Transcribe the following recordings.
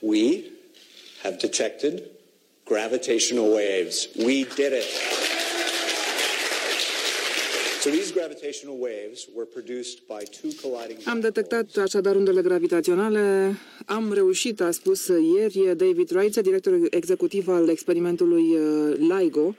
We have detected gravitational waves. We did it. So these gravitational waves were produced by two colliding Am detectat așadar undele gravitaționale. Am reușit, a spus ieri David Wright, directorul executiv al experimentului uh, LIGO,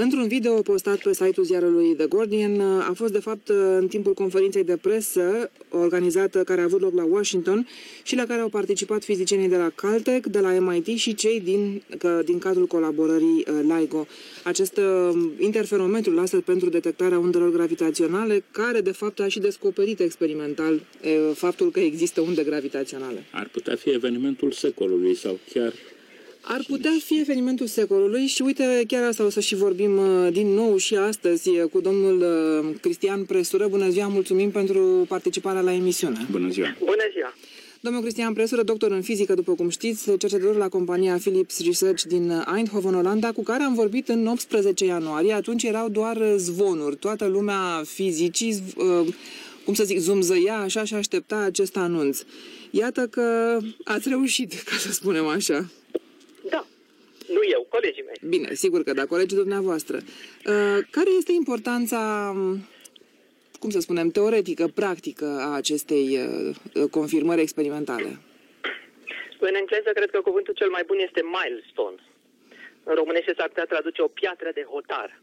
Într-un video postat pe site-ul ziarului The Guardian, a fost de fapt în timpul conferinței de presă organizată care a avut loc la Washington și la care au participat fizicienii de la Caltech, de la MIT și cei din, că, din cadrul colaborării uh, LIGO. Acest uh, interferometru lasă pentru detectarea undelor gravitaționale, care de fapt a și descoperit experimental uh, faptul că există unde gravitaționale. Ar putea fi evenimentul secolului sau chiar ar putea fi evenimentul secolului și uite, chiar asta o să și vorbim uh, din nou și astăzi uh, cu domnul uh, Cristian Presură. Bună ziua, mulțumim pentru participarea la emisiune. Bună ziua! Bună ziua! Domnul Cristian Presură, doctor în fizică, după cum știți, cercetător la compania Philips Research din Eindhoven, Olanda, cu care am vorbit în 18 ianuarie. Atunci erau doar zvonuri. Toată lumea fizicii, cum să zic, zumzăia așa și aștepta acest anunț. Iată că ați reușit, ca să spunem așa. Nu eu, colegii mei. Bine, sigur că da, colegii dumneavoastră. Uh, care este importanța, cum să spunem, teoretică, practică a acestei uh, confirmări experimentale? În engleză cred că cuvântul cel mai bun este milestone. În românește s-ar putea traduce o piatră de hotar.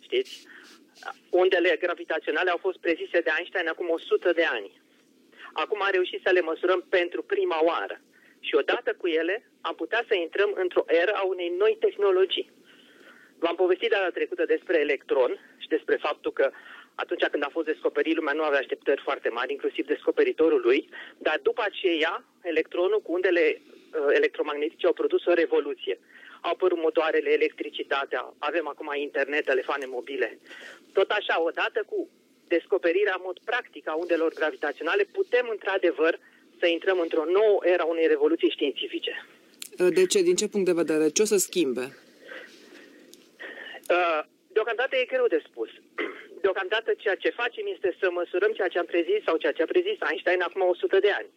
Știți? Undele gravitaționale au fost prezise de Einstein acum 100 de ani. Acum am reușit să le măsurăm pentru prima oară și odată cu ele am putea să intrăm într-o eră a unei noi tehnologii. V-am povestit data trecută despre electron și despre faptul că atunci când a fost descoperit, lumea nu avea așteptări foarte mari, inclusiv descoperitorul lui, dar după aceea, electronul cu undele uh, electromagnetice au produs o revoluție. Au apărut motoarele, electricitatea, avem acum internet, telefoane mobile. Tot așa, odată cu descoperirea în mod practic a undelor gravitaționale, putem într-adevăr să intrăm într-o nouă era unei revoluții științifice. De ce? Din ce punct de vedere? Ce o să schimbe? Uh, deocamdată e greu de spus. Deocamdată ceea ce facem este să măsurăm ceea ce am prezis sau ceea ce a prezis Einstein acum 100 de ani.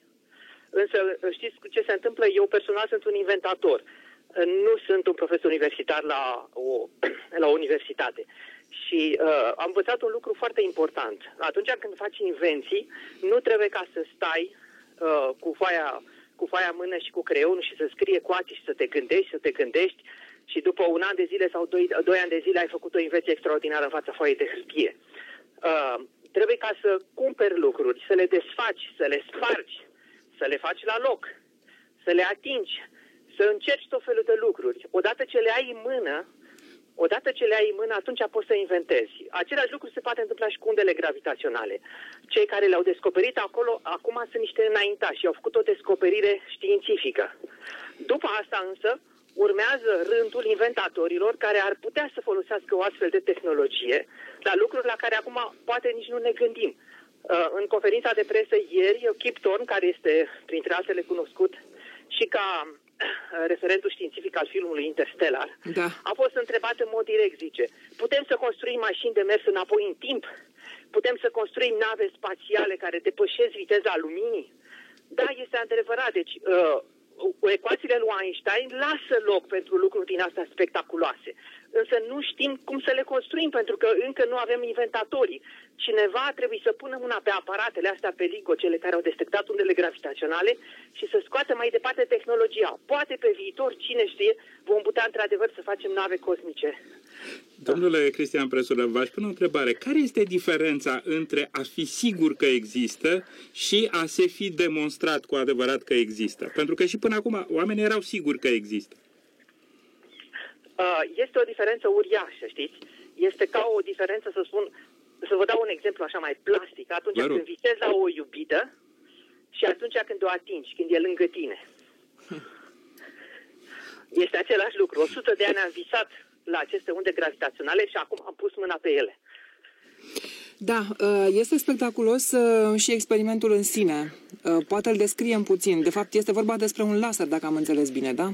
Însă știți ce se întâmplă? Eu personal sunt un inventator. Nu sunt un profesor universitar la o, la o universitate. Și uh, am învățat un lucru foarte important. Atunci când faci invenții, nu trebuie ca să stai uh, cu foaia cu foaia în mână și cu creionul și să scrie coace și să te gândești, să te gândești și după un an de zile sau doi, doi ani de zile ai făcut o invenție extraordinară în fața foaiei de hârtie. Uh, trebuie ca să cumperi lucruri, să le desfaci, să le spargi, să le faci la loc, să le atingi, să încerci tot felul de lucruri. Odată ce le ai în mână, Odată ce le ai în mână, atunci poți să inventezi. Același lucru se poate întâmpla și cu undele gravitaționale. Cei care le-au descoperit acolo, acum sunt niște înaintași și au făcut o descoperire științifică. După asta însă, urmează rândul inventatorilor care ar putea să folosească o astfel de tehnologie la lucruri la care acum poate nici nu ne gândim. Uh, în conferința de presă ieri, Kip Thorne, care este printre altele cunoscut și ca referentul științific al filmului Interstellar, da. a fost întrebat în mod direct, zice, putem să construim mașini de mers înapoi în timp? Putem să construim nave spațiale care depășesc viteza luminii? Da, este adevărat. Deci, uh, ecuațiile lui Einstein lasă loc pentru lucruri din astea spectaculoase. Însă nu știm cum să le construim, pentru că încă nu avem inventatorii. Cineva trebuie să pună mâna pe aparatele astea, pe LIGO, cele care au detectat undele gravitaționale și să scoată mai departe tehnologia. Poate pe viitor, cine știe, vom putea într-adevăr să facem nave cosmice. Domnule Cristian Presură, v-aș pune o întrebare. Care este diferența între a fi sigur că există și a se fi demonstrat cu adevărat că există? Pentru că și până acum oamenii erau siguri că există. Uh, este o diferență uriașă, știți? Este ca o diferență, să spun, să vă dau un exemplu așa mai plastic. Atunci când visezi la o iubită și atunci când o atingi, când e lângă tine. Este același lucru. 100 de ani am visat la aceste unde gravitaționale și acum am pus mâna pe ele. Da, uh, este spectaculos uh, și experimentul în sine. Poate îl descriem puțin. De fapt, este vorba despre un laser, dacă am înțeles bine, da?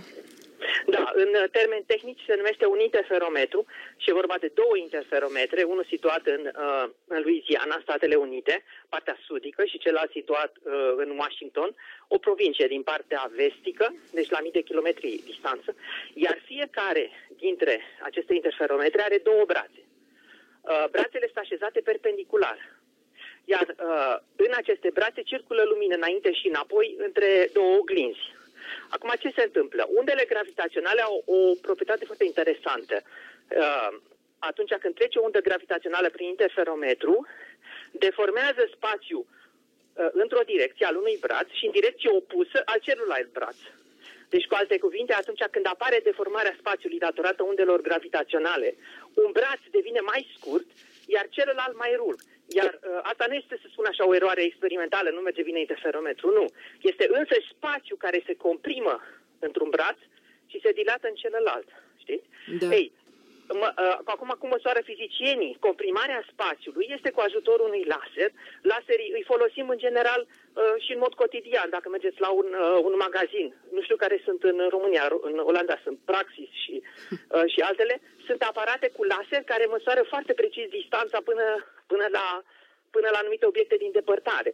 Da, în termeni tehnici se numește un interferometru și e vorba de două interferometre, unul situat în, uh, în Louisiana, Statele Unite, partea sudică, și celălalt situat uh, în Washington, o provincie din partea vestică, deci la mii de kilometri distanță, iar fiecare dintre aceste interferometre are două brațe. Uh, brațele sunt așezate perpendicular, iar uh, în aceste brațe circulă lumină înainte și înapoi între două oglinzi. Acum, ce se întâmplă? Undele gravitaționale au o proprietate foarte interesantă. Uh, atunci când trece o undă gravitațională prin interferometru, deformează spațiul uh, într-o direcție al unui braț și în direcție opusă al celuilalt braț. Deci, cu alte cuvinte, atunci când apare deformarea spațiului datorată undelor gravitaționale, un braț devine mai scurt, iar celălalt mai rul. Iar uh, asta nu este, să spun așa, o eroare experimentală, nu merge bine interferometru, nu. Este însă spațiu care se comprimă într-un braț și se dilată în celălalt. Știți? Da. Ei, mă, uh, acum cum măsoară fizicienii, comprimarea spațiului este cu ajutorul unui laser. Laserii îi folosim în general uh, și în mod cotidian, dacă mergeți la un, uh, un magazin. Nu știu care sunt în România, în Olanda sunt Praxis și, uh, și altele. Sunt aparate cu laser care măsoară foarte precis distanța până, până la până la anumite obiecte din depărtare.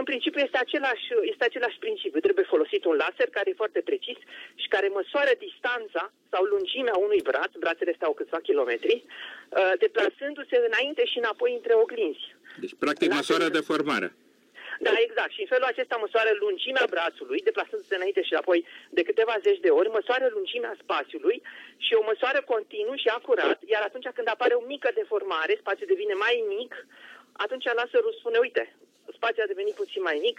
În principiu este același, este același principiu. Trebuie folosit un laser care e foarte precis și care măsoară distanța sau lungimea unui braț, brațele stau câțiva kilometri, uh, deplasându-se înainte și înapoi între oglinzi. Deci, practic, Laser- măsoară deformarea. Da, exact. Și în felul acesta măsoară lungimea brațului, deplasându-se înainte și apoi de câteva zeci de ori, măsoară lungimea spațiului și o măsoară continuu și acurat, iar atunci când apare o mică deformare, spațiul devine mai mic, atunci laserul spune, uite, spațiul a devenit puțin mai mic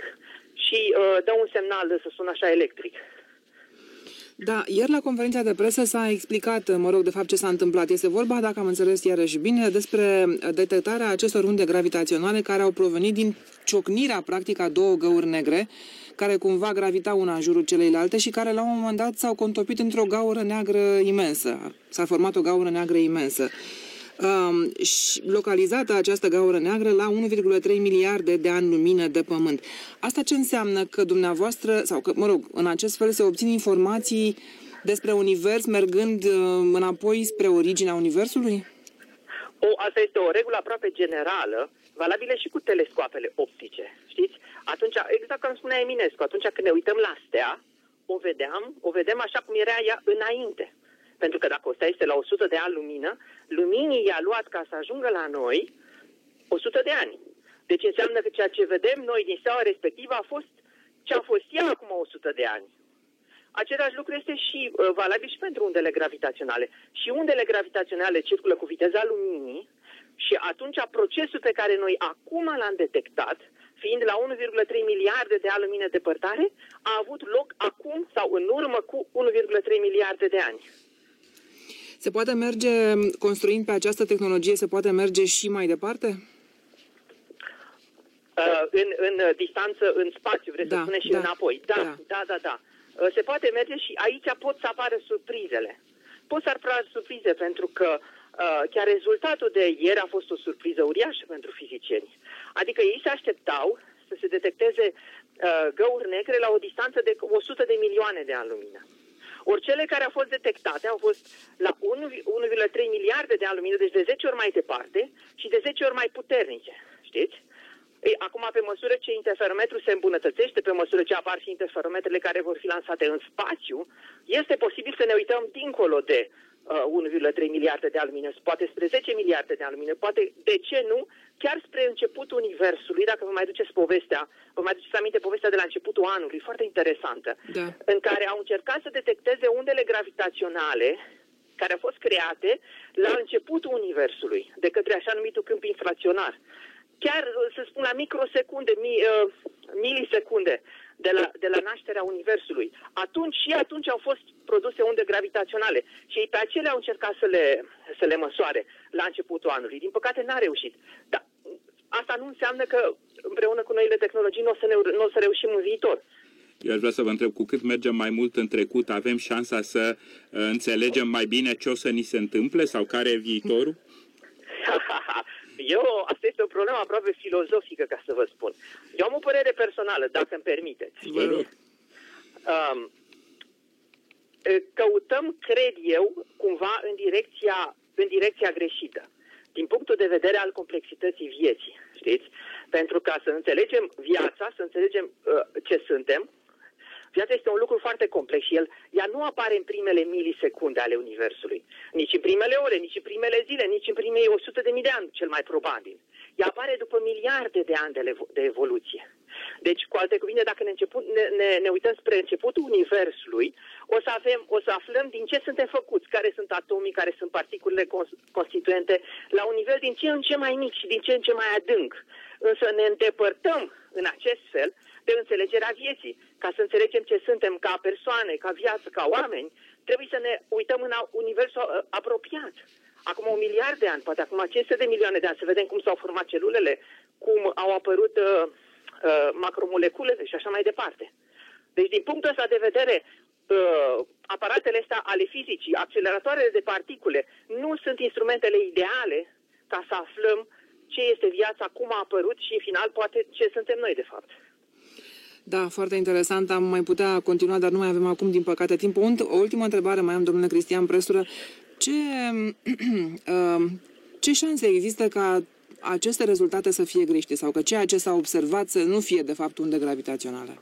și uh, dă un semnal, să sună așa, electric. Da, ieri la conferința de presă s-a explicat, mă rog, de fapt ce s-a întâmplat. Este vorba, dacă am înțeles iarăși bine, despre detectarea acestor unde gravitaționale care au provenit din ciocnirea, practic, a două găuri negre, care cumva gravitau una în jurul celeilalte și care la un moment dat s-au contopit într-o gaură neagră imensă. S-a format o gaură neagră imensă. Um, și localizată această gaură neagră la 1,3 miliarde de ani lumină de pământ. Asta ce înseamnă că dumneavoastră, sau că, mă rog, în acest fel se obțin informații despre univers mergând uh, înapoi spre originea universului? O, asta este o regulă aproape generală, valabilă și cu telescoapele optice, știți? Atunci, exact cum spunea Eminescu, atunci când ne uităm la stea, o vedeam, o vedem așa cum era ea înainte. Pentru că dacă o stea este la 100 de ani lumină, luminii i-a luat ca să ajungă la noi 100 de ani. Deci înseamnă că ceea ce vedem noi din steaua respectivă a fost ce a fost ea acum 100 de ani. Același lucru este și uh, valabil și pentru undele gravitaționale. Și undele gravitaționale circulă cu viteza luminii și atunci procesul pe care noi acum l-am detectat, fiind la 1,3 miliarde de ani lumină depărtare, a avut loc acum sau în urmă cu 1,3 miliarde de ani. Se poate merge, construind pe această tehnologie, se poate merge și mai departe? Uh, în, în uh, distanță, în spațiu, vreți Da, să spuneți, și da, înapoi. Da, da. da, da, da. da. Uh, se poate merge și aici pot să apară surprizele. Pot să apară surprize pentru că uh, chiar rezultatul de ieri a fost o surpriză uriașă pentru fizicieni. Adică ei se așteptau să se detecteze uh, găuri negre la o distanță de 100 de milioane de ani lumină. Ori cele care au fost detectate au fost la 1,3 miliarde de ani lumină, deci de 10 ori mai departe și de 10 ori mai puternice. Știți? Ei, acum, pe măsură ce interferometrul se îmbunătățește, pe măsură ce apar și interferometrele care vor fi lansate în spațiu, este posibil să ne uităm dincolo de uh, 1,3 miliarde de alumină, poate spre 10 miliarde de alumină, poate, de ce nu, chiar spre începutul Universului, dacă vă mai duceți povestea, vă mai duceți aminte povestea de la începutul anului, foarte interesantă, Da. în care au încercat să detecteze undele gravitaționale care au fost create la începutul Universului, de către așa numitul câmp inflaționar. Chiar, să spun, la microsecunde, mi, uh, milisecunde de la, de la nașterea Universului. Atunci și atunci au fost produse unde gravitaționale și ei pe acelea au încercat să le, să le măsoare la începutul anului. Din păcate n-a reușit. Dar asta nu înseamnă că împreună cu noile tehnologii nu o să, ne, nu o să reușim în viitor. Eu aș vrea să vă întreb, cu cât mergem mai mult în trecut, avem șansa să uh, înțelegem mai bine ce o să ni se întâmple sau care e viitorul? Eu, asta este o problemă aproape filozofică, ca să vă spun. Eu am o părere personală, dacă îmi permiteți. Vă rog. Um, căutăm, cred eu, cumva în direcția, în direcția greșită. Din punctul de vedere al complexității vieții, știți? Pentru ca să înțelegem viața, să înțelegem uh, ce suntem, Viața este un lucru foarte complex și el, ea nu apare în primele milisecunde ale Universului, nici în primele ore, nici în primele zile, nici în primei 100 de mii de ani, cel mai probabil. Ea apare după miliarde de ani de, de evoluție. Deci, cu alte cuvinte, dacă ne, început, ne, ne, ne uităm spre începutul Universului, o să, avem, o să aflăm din ce suntem făcuți, care sunt atomii, care sunt particulele constituente, la un nivel din ce în ce mai mic și din ce în ce mai adânc. Însă ne îndepărtăm în acest fel de înțelegerea vieții. Ca să înțelegem ce suntem ca persoane, ca viață, ca oameni, trebuie să ne uităm în universul uh, apropiat. Acum un miliard de ani, poate acum 500 de milioane de ani, să vedem cum s-au format celulele, cum au apărut uh, uh, macromoleculele și așa mai departe. Deci, din punctul ăsta de vedere, uh, aparatele astea ale fizicii, acceleratoarele de particule, nu sunt instrumentele ideale ca să aflăm ce este viața, cum a apărut și, în final, poate ce suntem noi, de fapt. Da, foarte interesant. Am mai putea continua, dar nu mai avem acum, din păcate, timp. O, o ultimă întrebare mai am, domnule Cristian Presură. Ce, uh, ce șanse există ca aceste rezultate să fie greșite sau că ceea ce s-a observat să nu fie, de fapt, unde gravitaționale?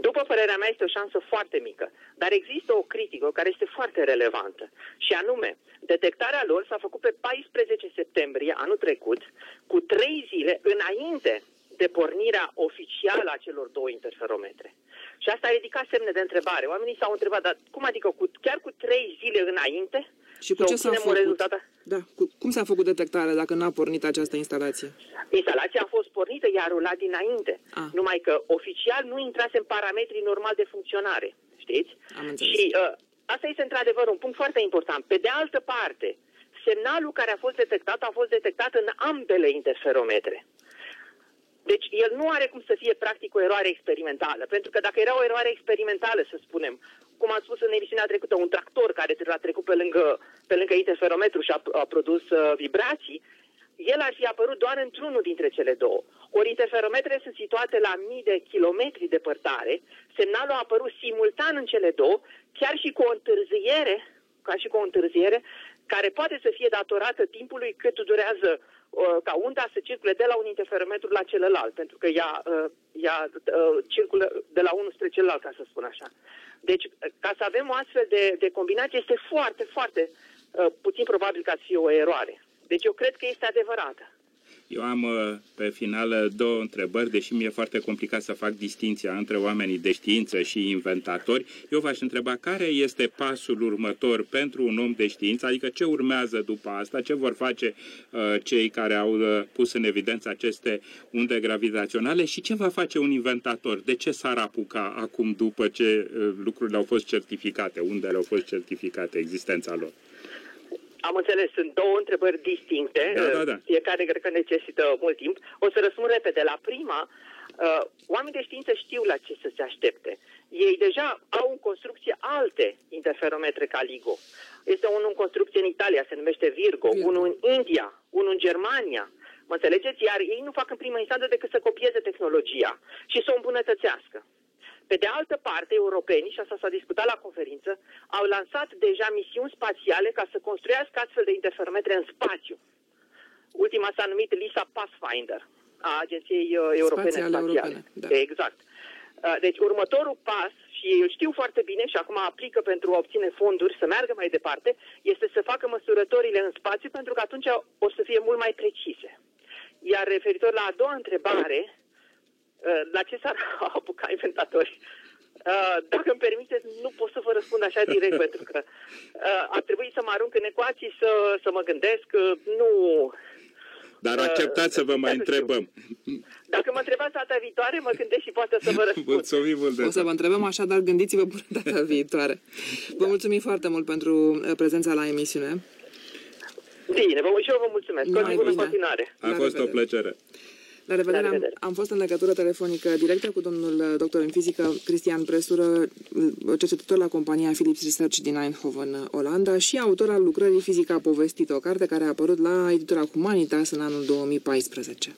După părerea mea, este o șansă foarte mică. Dar există o critică care este foarte relevantă. Și anume, detectarea lor s-a făcut pe 14 septembrie anul trecut, cu trei zile înainte de pornirea oficială a celor două interferometre. Și asta a ridicat semne de întrebare. Oamenii s-au întrebat, dar cum adică cu, chiar cu trei zile înainte și cu ce s-a făcut? Rezultat? Da. Cu, cum s-a făcut detectarea dacă n-a pornit această instalație? Instalația a fost pornită, iar rulat dinainte. A. Numai că oficial nu intrase în parametrii normal de funcționare. Știți? Am Și uh, asta este într-adevăr un punct foarte important. Pe de altă parte, semnalul care a fost detectat a fost detectat în ambele interferometre. Deci el nu are cum să fie practic o eroare experimentală, pentru că dacă era o eroare experimentală, să spunem, cum am spus în emisiunea trecută, un tractor care a trecut pe lângă, pe lângă interferometru și a, a produs uh, vibrații, el ar fi apărut doar într-unul dintre cele două. Ori interferometrele sunt situate la mii de kilometri departare, semnalul a apărut simultan în cele două, chiar și cu o întârziere, ca și cu o întârziere, care poate să fie datorată timpului cât durează Uh, ca unda să circule de la un interferometru la celălalt, pentru că ea, uh, ea uh, circulă de la unul spre celălalt, ca să spun așa. Deci, ca să avem o astfel de, de combinație, este foarte, foarte puțin probabil ca să fie o eroare. Deci eu cred că este adevărată. Eu am uh, pe final uh, două întrebări, deși mi-e foarte complicat să fac distinția între oamenii de știință și inventatori. Eu v-aș întreba care este pasul următor pentru un om de știință, adică ce urmează după asta, ce vor face uh, cei care au uh, pus în evidență aceste unde gravitaționale? Și ce va face un inventator, de ce s-ar apuca acum după ce uh, lucrurile au fost certificate, undele au fost certificate, existența lor. Am înțeles, sunt două întrebări distincte, da, da, da. fiecare cred că necesită mult timp. O să răspund repede. La prima, uh, oamenii de știință știu la ce să se aștepte. Ei deja au în construcție alte interferometre ca LIGO. Este unul în construcție în Italia, se numește Virgo, Virgo. unul în India, unul în Germania. Mă înțelegeți? Iar ei nu fac în prima instanță decât să copieze tehnologia și să o îmbunătățească. Pe de altă parte, europenii, și asta s-a discutat la conferință, au lansat deja misiuni spațiale ca să construiască astfel de interferometre în spațiu. Ultima s-a numit LISA Pathfinder, a Agenției uh, Europene Spațiale. Spațiale. Europene, da. Exact. Uh, deci următorul pas, și ei îl știu foarte bine și acum aplică pentru a obține fonduri să meargă mai departe, este să facă măsurătorile în spațiu pentru că atunci o să fie mult mai precise. Iar referitor la a doua întrebare, Uh, la ce s-ar apuca inventatori? Uh, dacă îmi permiteți, nu pot să vă răspund așa direct, pentru că uh, ar trebui să mă arunc în ecuații, să, să mă gândesc, nu... Dar acceptați să vă mai întrebăm. Dacă mă întrebați data viitoare, mă gândesc și poate să vă răspund. Mulțumim mult de O să vă întrebăm așa, dar gândiți-vă până data viitoare. Vă mulțumim foarte mult pentru prezența la emisiune. Bine, vă, și eu vă mulțumesc. Bună continuare. A fost o plăcere. La revedere, la revedere. Am, am fost în legătură telefonică directă cu domnul uh, doctor în fizică Cristian Presură, uh, cercetător la compania Philips Research din Eindhoven, Olanda și autor al lucrării Fizica povestită, o carte care a apărut la editura Humanitas în anul 2014.